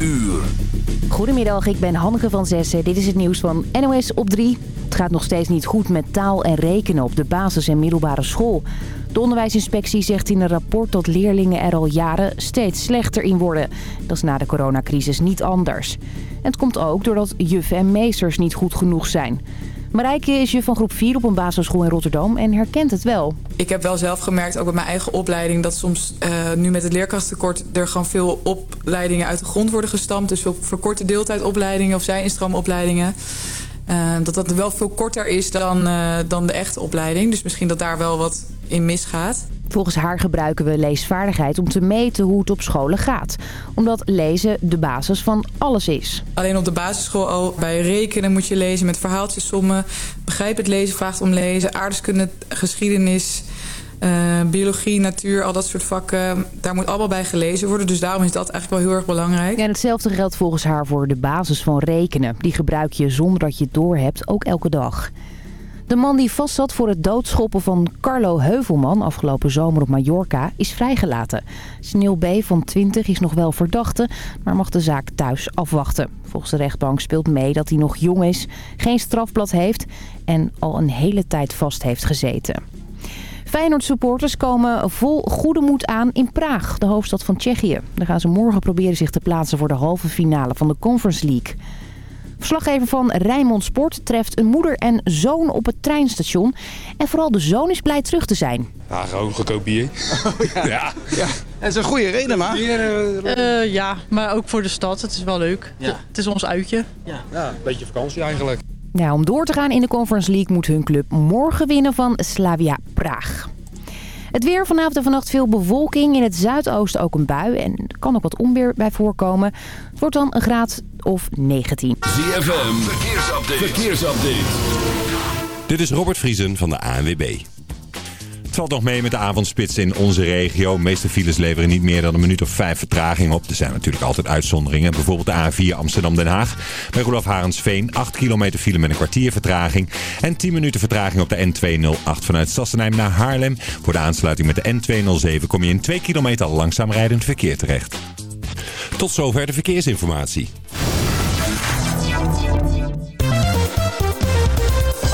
uur. Goedemiddag, ik ben Hanneke van Zessen. Dit is het nieuws van NOS op 3. Het gaat nog steeds niet goed met taal en rekenen op de basis- en middelbare school. De onderwijsinspectie zegt in een rapport dat leerlingen er al jaren steeds slechter in worden. Dat is na de coronacrisis niet anders. En het komt ook doordat juffen en meesters niet goed genoeg zijn. Marijke is juf van groep 4 op een basisschool in Rotterdam en herkent het wel. Ik heb wel zelf gemerkt, ook bij mijn eigen opleiding... dat soms uh, nu met het leerkrachttekort er gewoon veel opleidingen uit de grond worden gestampt. Dus veel verkorte deeltijdopleidingen of zij-instroomopleidingen. Uh, dat dat wel veel korter is dan, uh, dan de echte opleiding. Dus misschien dat daar wel wat in misgaat. Volgens haar gebruiken we leesvaardigheid om te meten hoe het op scholen gaat. Omdat lezen de basis van alles is. Alleen op de basisschool al bij rekenen moet je lezen met verhaaltjes sommen. Begrijp het lezen vraagt om lezen. Aardeskunde, geschiedenis, uh, biologie, natuur, al dat soort vakken. Daar moet allemaal bij gelezen worden. Dus daarom is dat eigenlijk wel heel erg belangrijk. Ja, en hetzelfde geldt volgens haar voor de basis van rekenen. Die gebruik je zonder dat je het doorhebt ook elke dag. De man die vastzat voor het doodschoppen van Carlo Heuvelman afgelopen zomer op Mallorca is vrijgelaten. Sneeuw B van 20 is nog wel verdachte, maar mag de zaak thuis afwachten. Volgens de rechtbank speelt mee dat hij nog jong is, geen strafblad heeft en al een hele tijd vast heeft gezeten. Feyenoord-supporters komen vol goede moed aan in Praag, de hoofdstad van Tsjechië. Daar gaan ze morgen proberen zich te plaatsen voor de halve finale van de Conference League. Verslaggever van Rijnmond Sport treft een moeder en zoon op het treinstation. En vooral de zoon is blij terug te zijn. Ja, gewoon goedkoop bier. ja. ja. ja. Het is een goede reden, maar. Uh, ja, maar ook voor de stad. Het is wel leuk. Ja. Het is ons uitje. Ja. ja, een beetje vakantie eigenlijk. Ja, om door te gaan in de Conference League moet hun club morgen winnen van Slavia Praag. Het weer vanavond en vannacht veel bewolking. In het zuidoosten ook een bui. En er kan ook wat onweer bij voorkomen. Het wordt dan een graad of 19. ZFM, verkeersupdate. verkeersupdate. Dit is Robert Vriesen van de ANWB. Het valt nog mee met de avondspits in onze regio. De meeste files leveren niet meer dan een minuut of vijf vertraging op. Er zijn natuurlijk altijd uitzonderingen. Bijvoorbeeld de A4 Amsterdam-Den Haag. Bij Roelof Harensveen 8 kilometer file met een kwartier vertraging. En 10 minuten vertraging op de N208 vanuit Sassenheim naar Haarlem. Voor de aansluiting met de N207 kom je in 2 kilometer langzaam rijdend verkeer terecht. Tot zover de verkeersinformatie.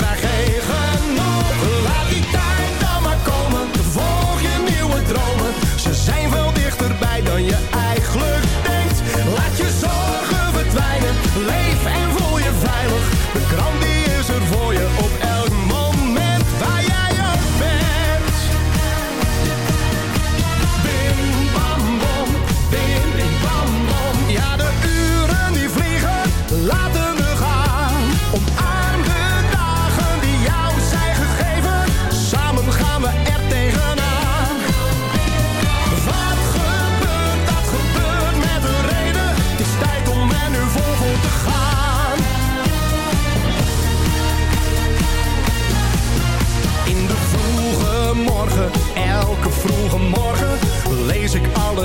krijg geen genoeg. Laat die taart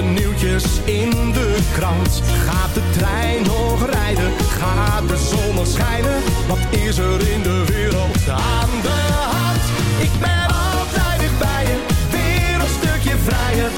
nieuwtjes in de krant. Gaat de trein nog rijden? Gaat de zon nog schijnen? Wat is er in de wereld aan de hand? Ik ben altijd bij je, weer een stukje vrijer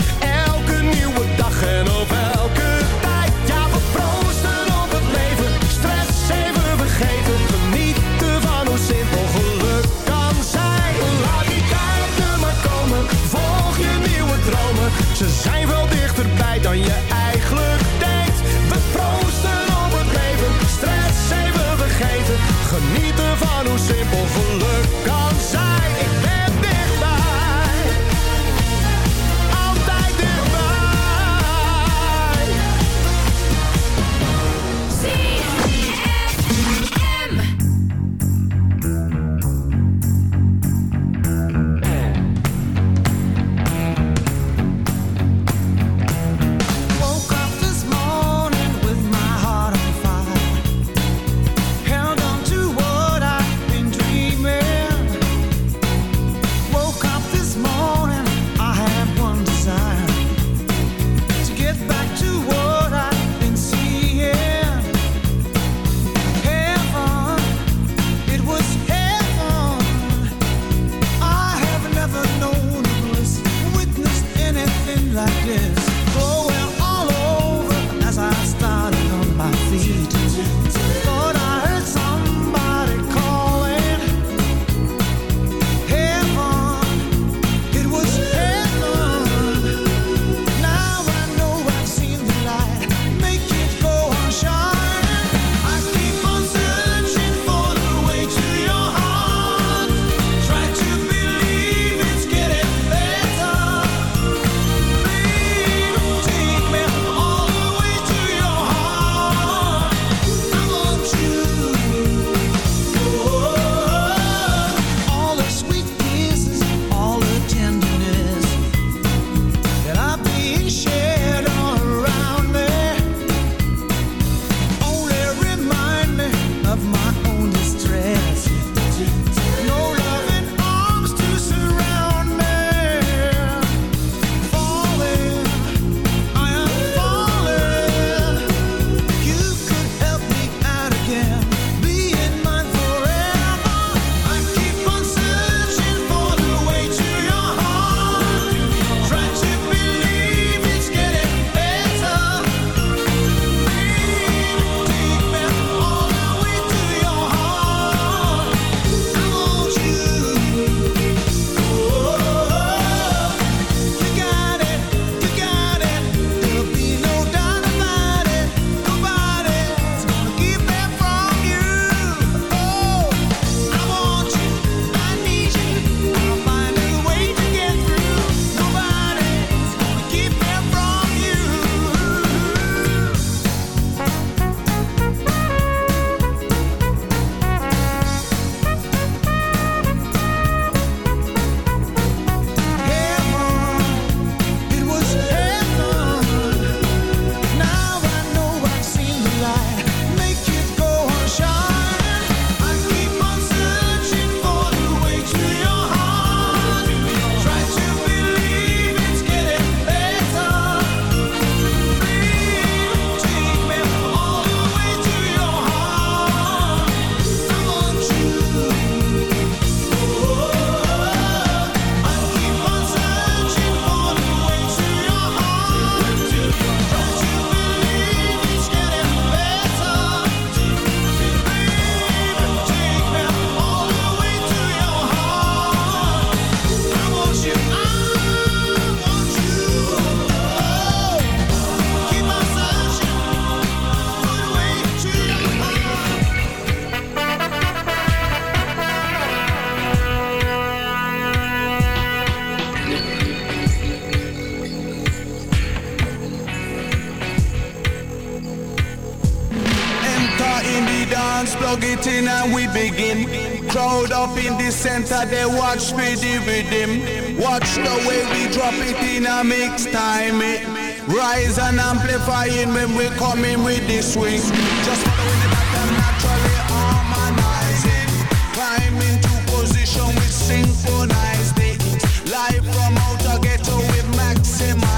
that they watch me with them. Watch the way we drop it in a mix time. It rise and amplifying when we coming with this swing. Just following the pattern naturally harmonizing. Climb into position We synchronize it. Live from outer ghetto we maximize.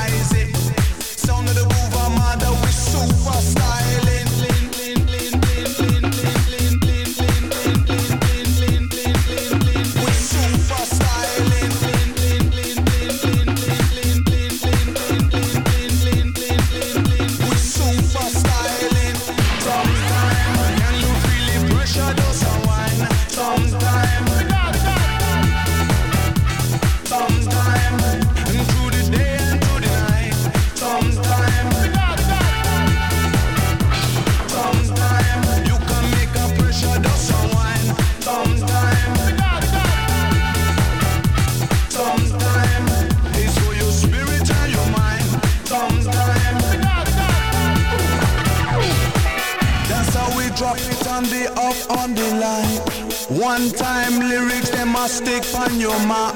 you're my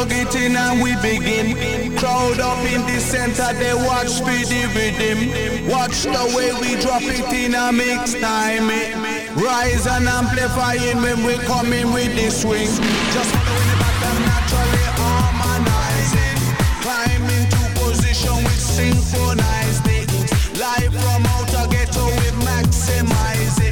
plug it in and we begin. Crowd up in the center, they watch for the rhythm. Watch the way we drop it in a mix time. Rise and amplifying when we come in with the swing. Just following the pattern naturally harmonizing. Climb into position with synchronized things. Live from outer ghetto, we maximize it.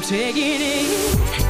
I'm taking it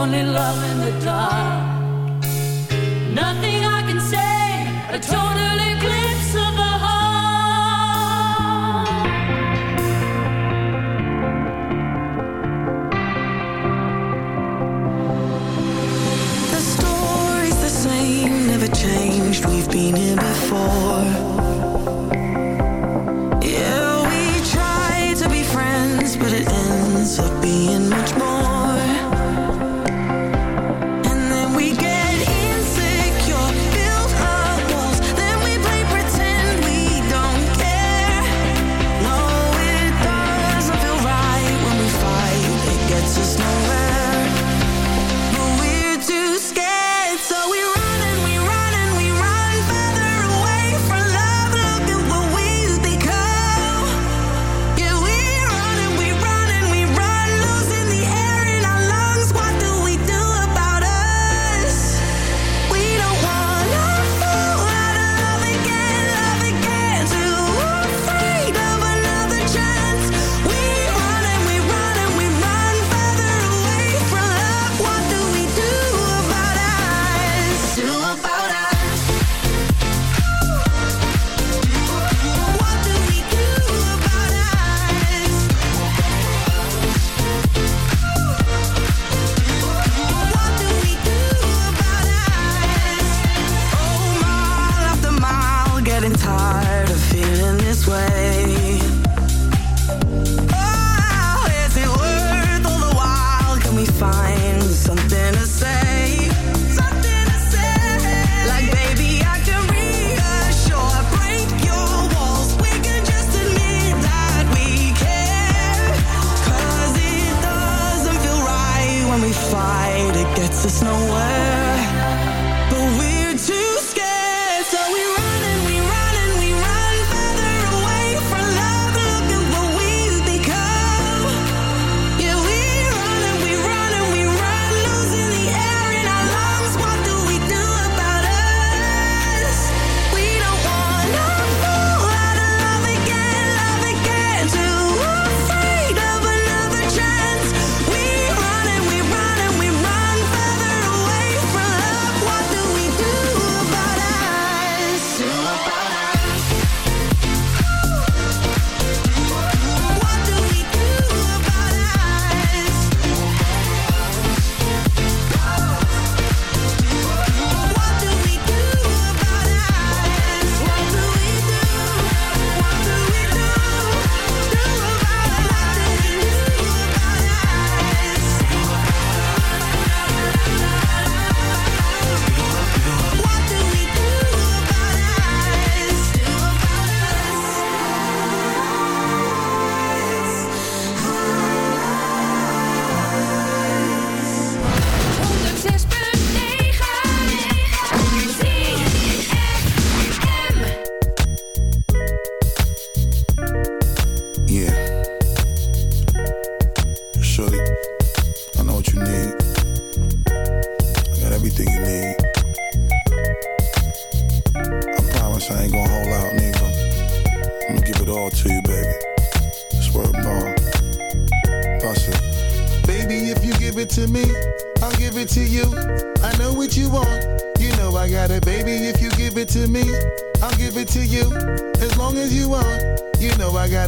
lonely love in the dark. it gets us nowhere.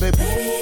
got it.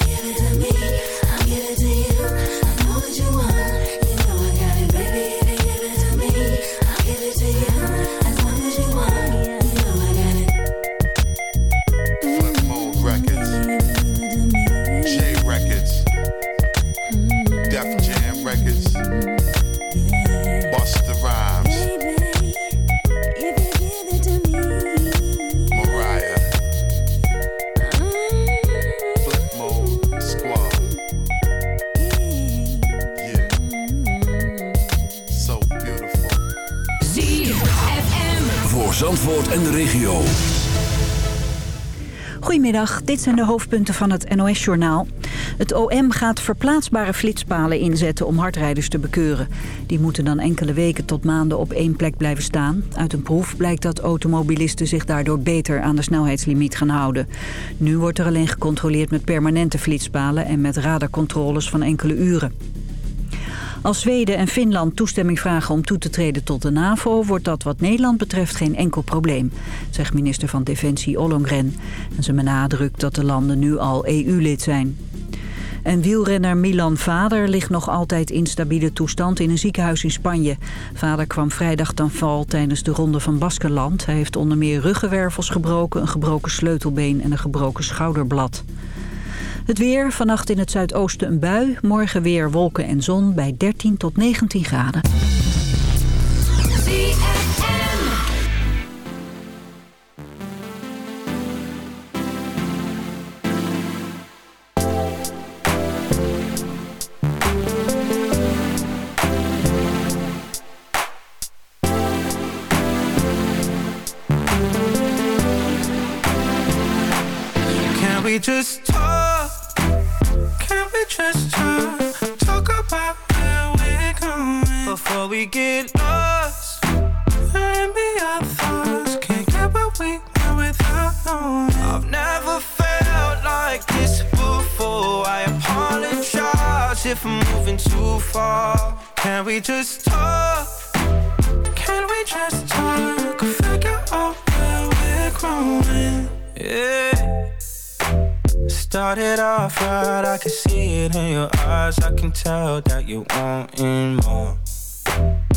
Zandvoort en de regio. Goedemiddag, dit zijn de hoofdpunten van het NOS-journaal. Het OM gaat verplaatsbare flitspalen inzetten om hardrijders te bekeuren. Die moeten dan enkele weken tot maanden op één plek blijven staan. Uit een proef blijkt dat automobilisten zich daardoor beter aan de snelheidslimiet gaan houden. Nu wordt er alleen gecontroleerd met permanente flitspalen en met radarcontroles van enkele uren. Als Zweden en Finland toestemming vragen om toe te treden tot de NAVO... wordt dat wat Nederland betreft geen enkel probleem, zegt minister van Defensie Ollongren. En ze benadrukt dat de landen nu al EU-lid zijn. En wielrenner Milan Vader ligt nog altijd in stabiele toestand in een ziekenhuis in Spanje. Vader kwam vrijdag ten val tijdens de ronde van Baskenland. Hij heeft onder meer ruggenwervels gebroken, een gebroken sleutelbeen en een gebroken schouderblad. Het weer, vannacht in het zuidoosten een bui. Morgen weer wolken en zon bij 13 tot 19 graden. Before we get lost. Maybe our thoughts can't get where we went without knowing. I've never felt like this before. I apologize if I'm moving too far. Can we just talk? Can we just talk? Figure out where we're growing. Yeah. Started off right, I can see it in your eyes. I can tell that you wanting more.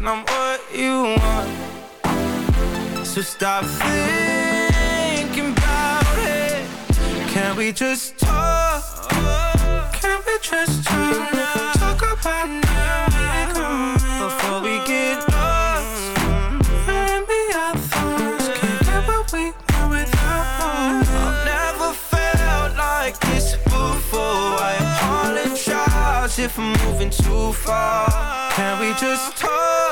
and I'm what you want. So stop thinking about it. Can we just talk? Can we just talk? Talk about where before we get lost. And be our thoughts. Can't get what we want without one. I've never felt like this before. I apologize if I'm moving too far. Can we just talk?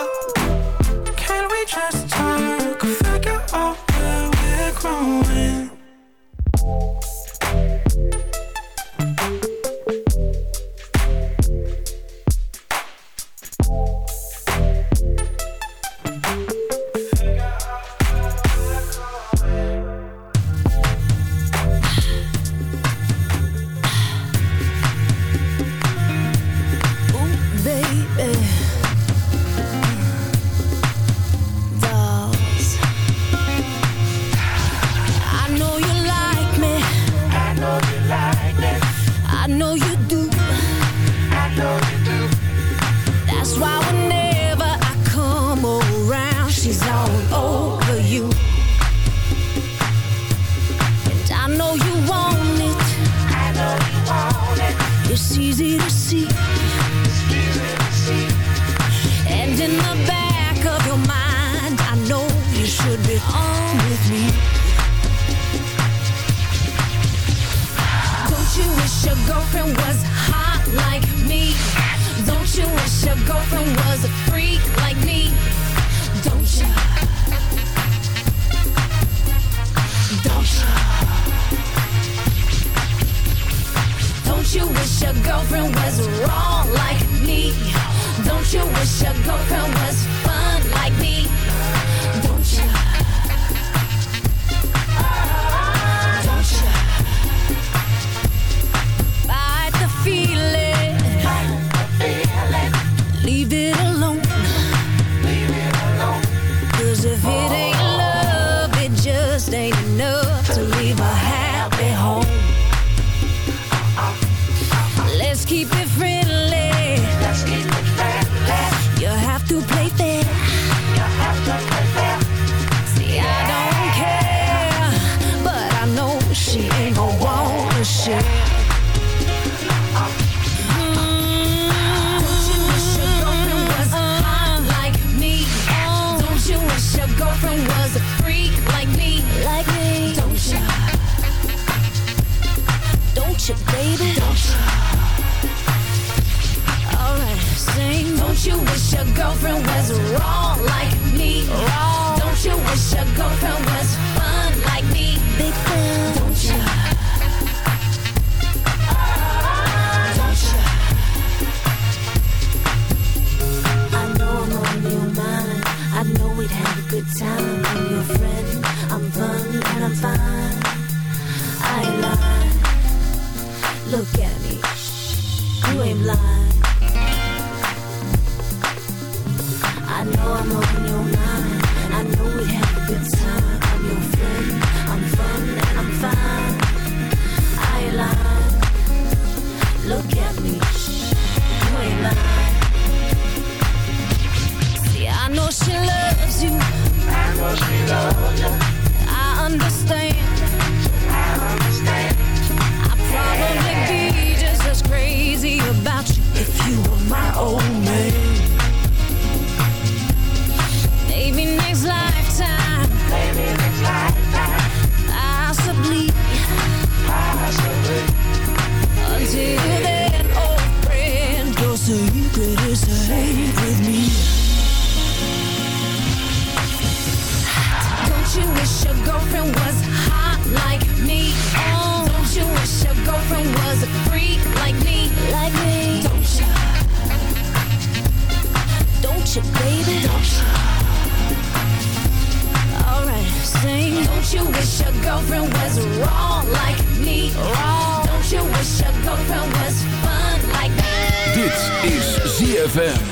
Wish your girlfriend girlfriend was wrong like me? Wrong. Don't you wish your girlfriend was fun like me? Dit is ZFM.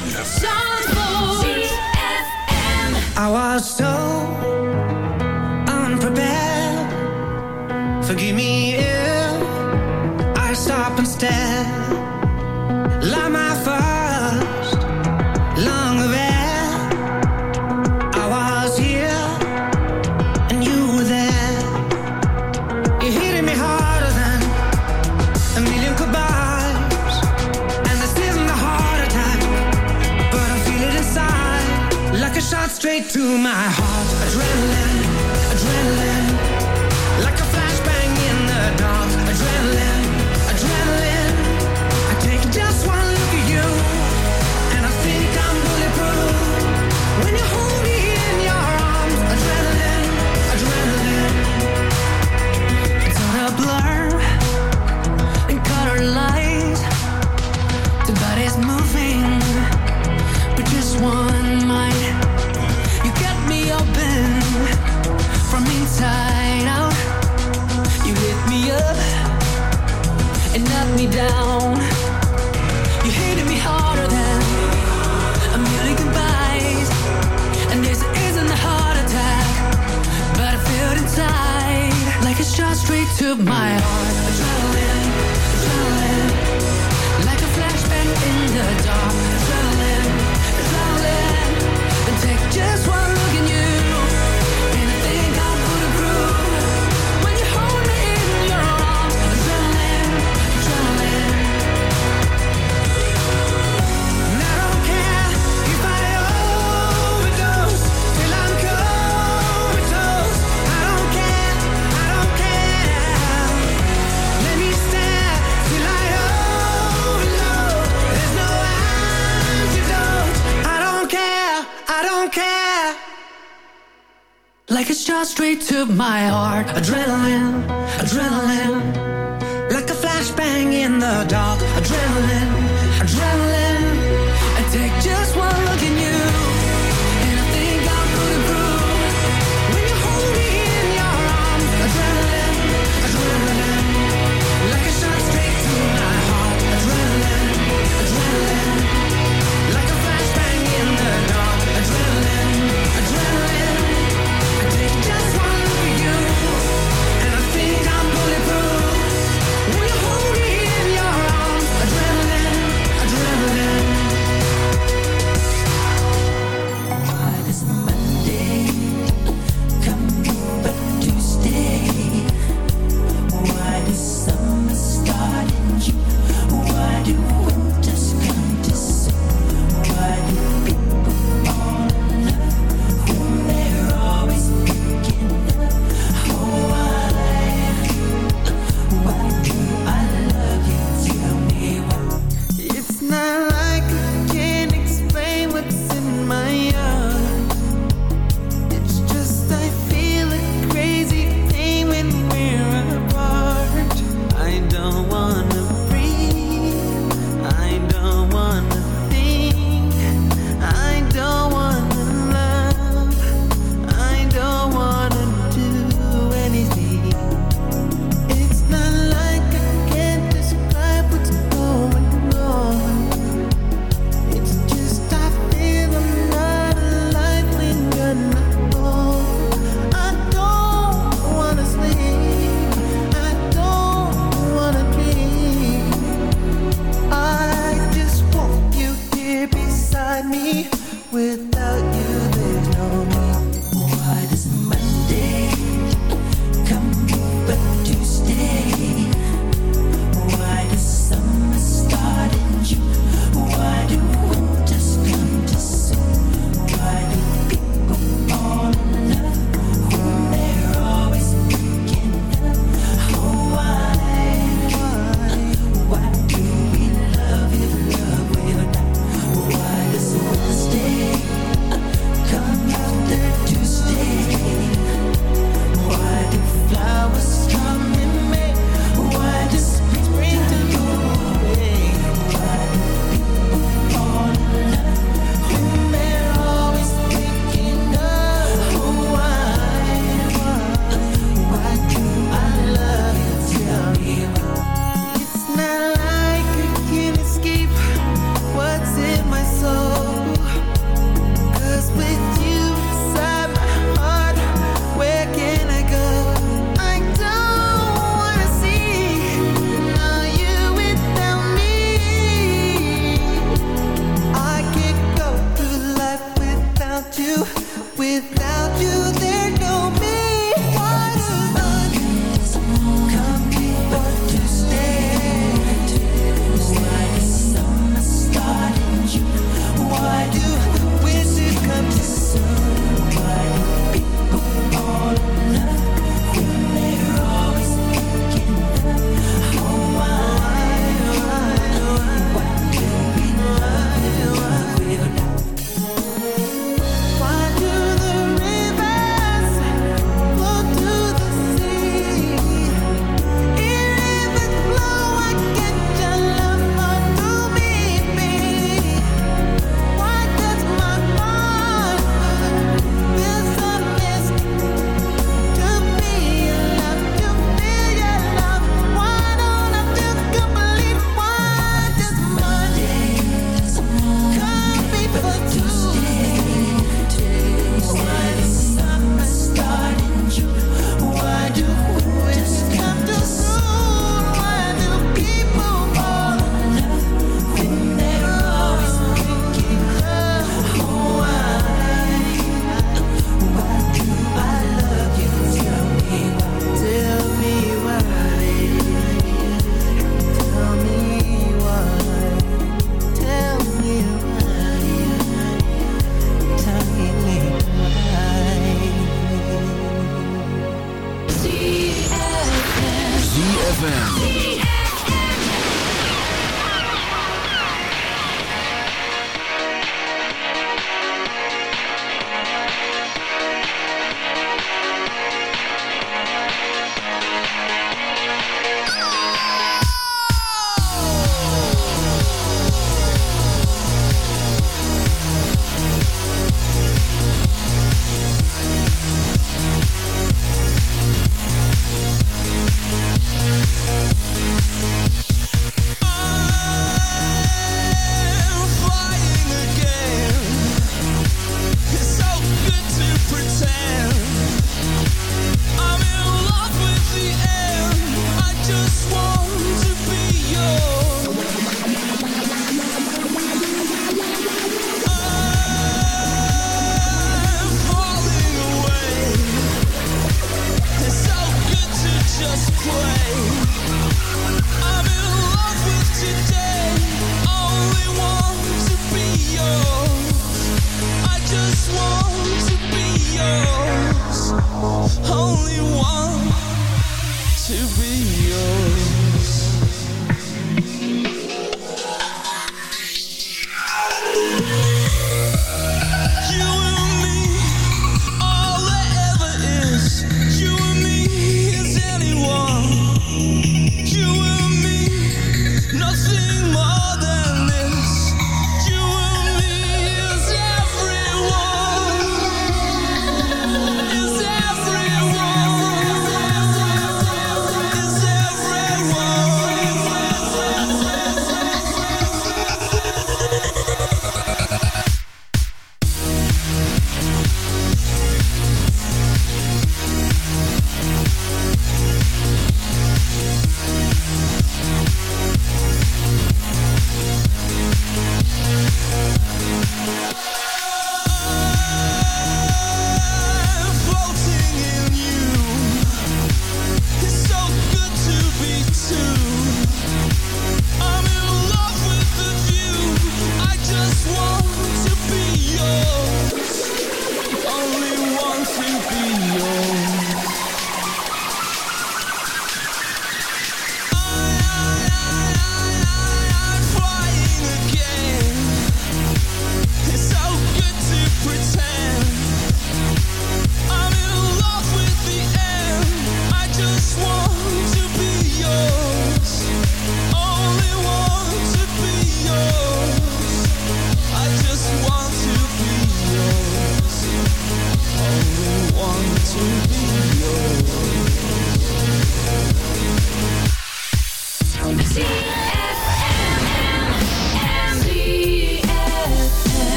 Of my heart.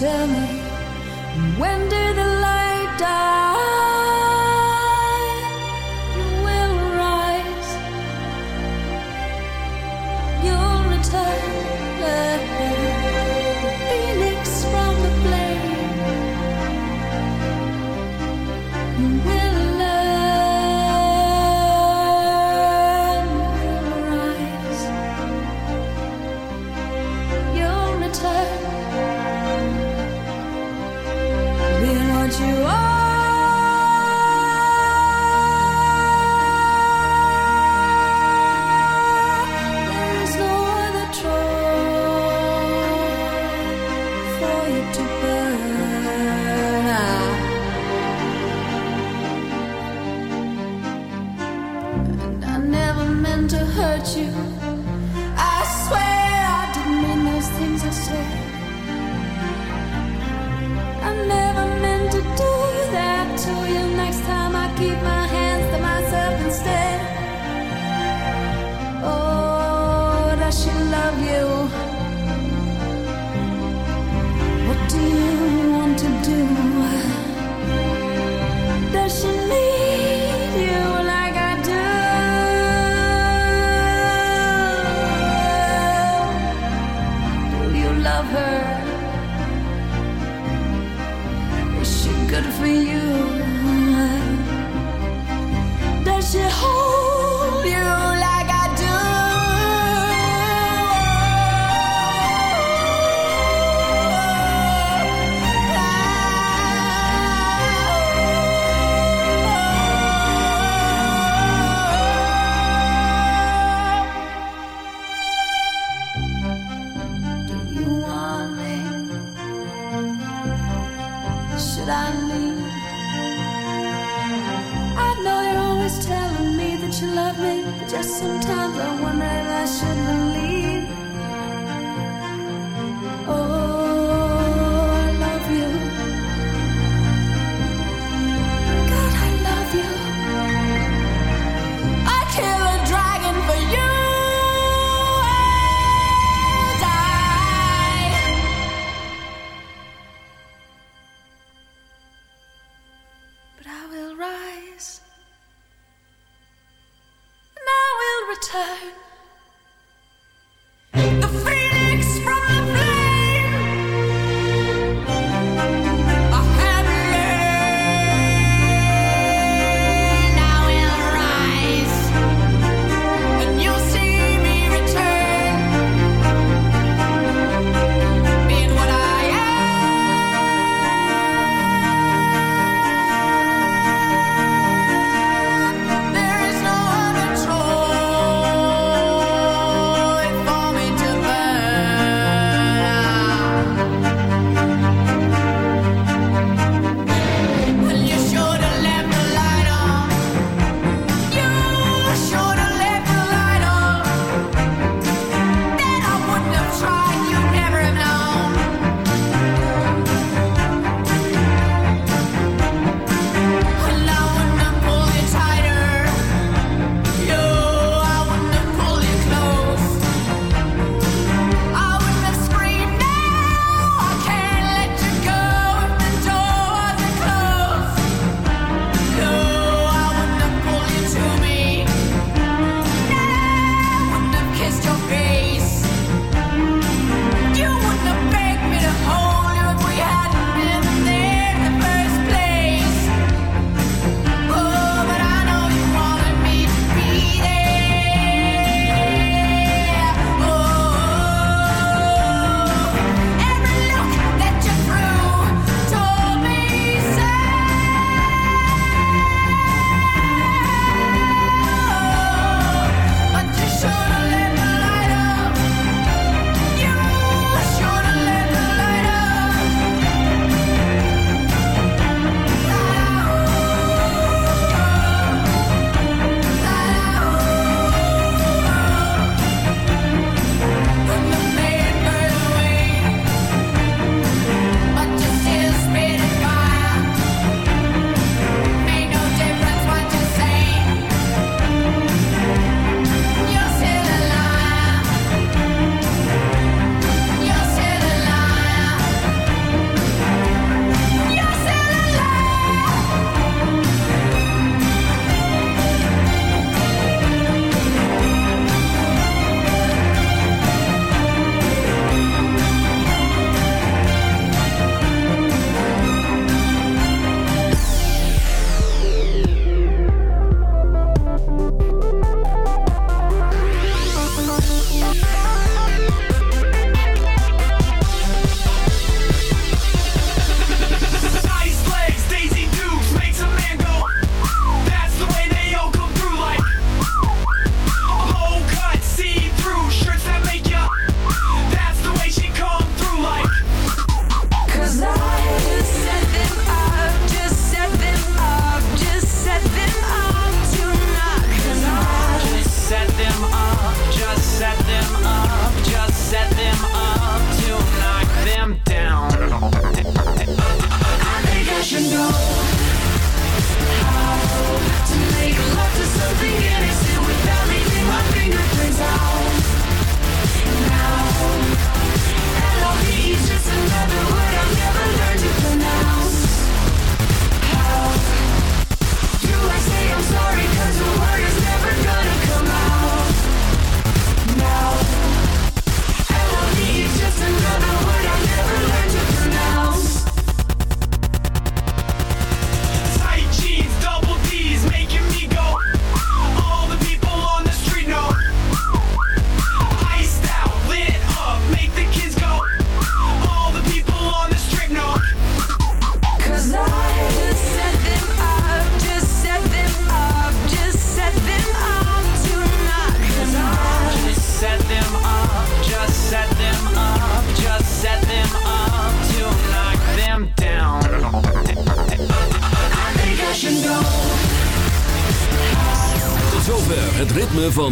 Tell me, when did